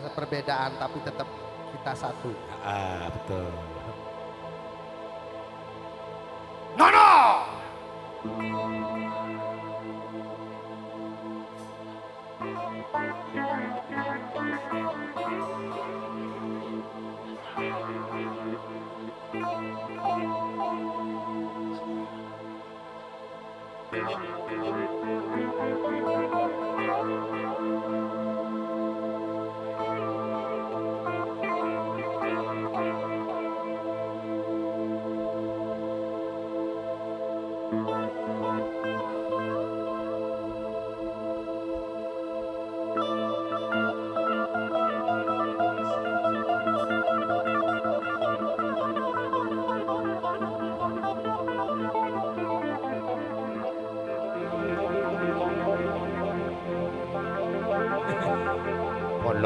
ada perbedaan tapi tetap kita satu. Ah, betul. Nono!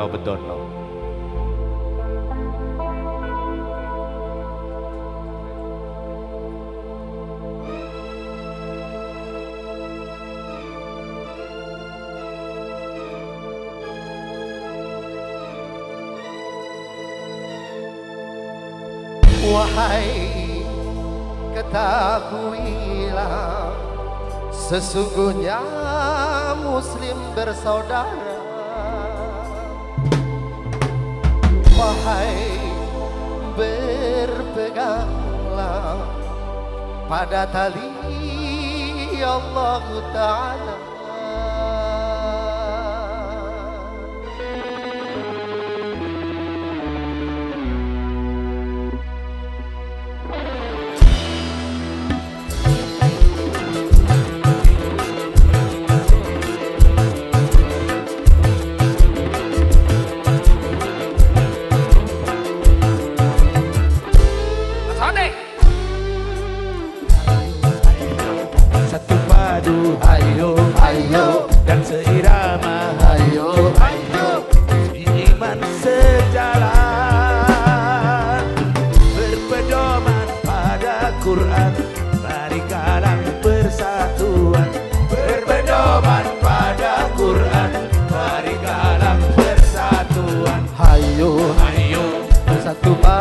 Bedono. Wahai ketahuilah Sesungguhnya muslim bersaudara Wahai berpeganglah pada tali Allah Ta'ala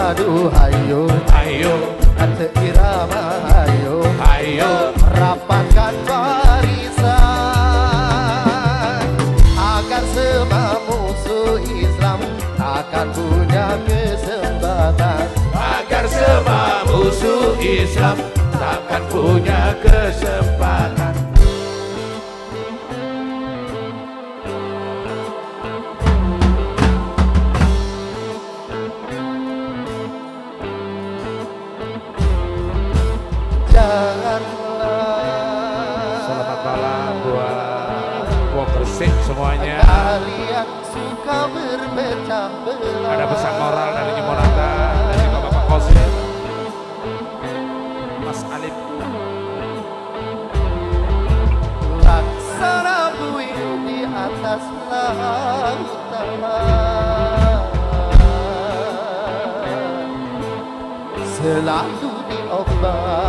satu padu, hayo ayo, Kata irama, hayo ayo, Rapatkan barisan. Agar semua musuh Islam Takkan punya kesempatan. Agar semua musuh Islam takkan punya kesempatan. Buat buat Gresik semuanya. Kalian suka berpecah belah Ada pesan moral dari Nyi Monata dan juga Bapak Kosim. Mas Alif. Laksana buih di atas lautan Selalu diombang-ambingkan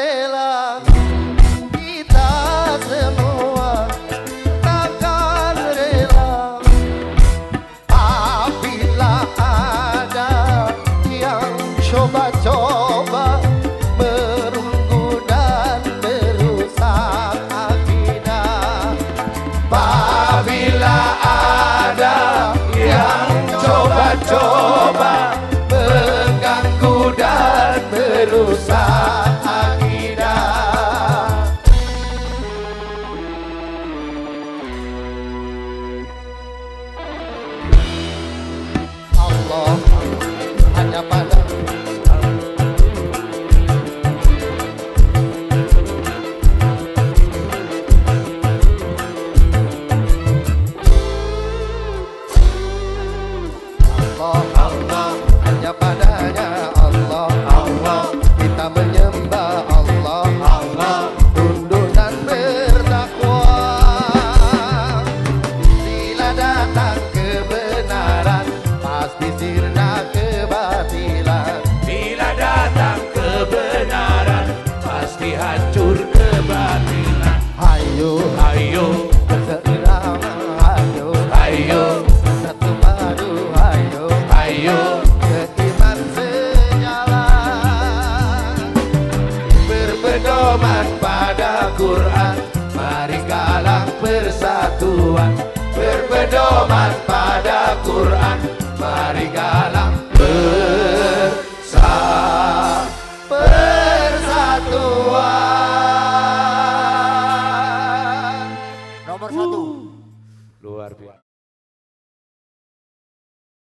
takkan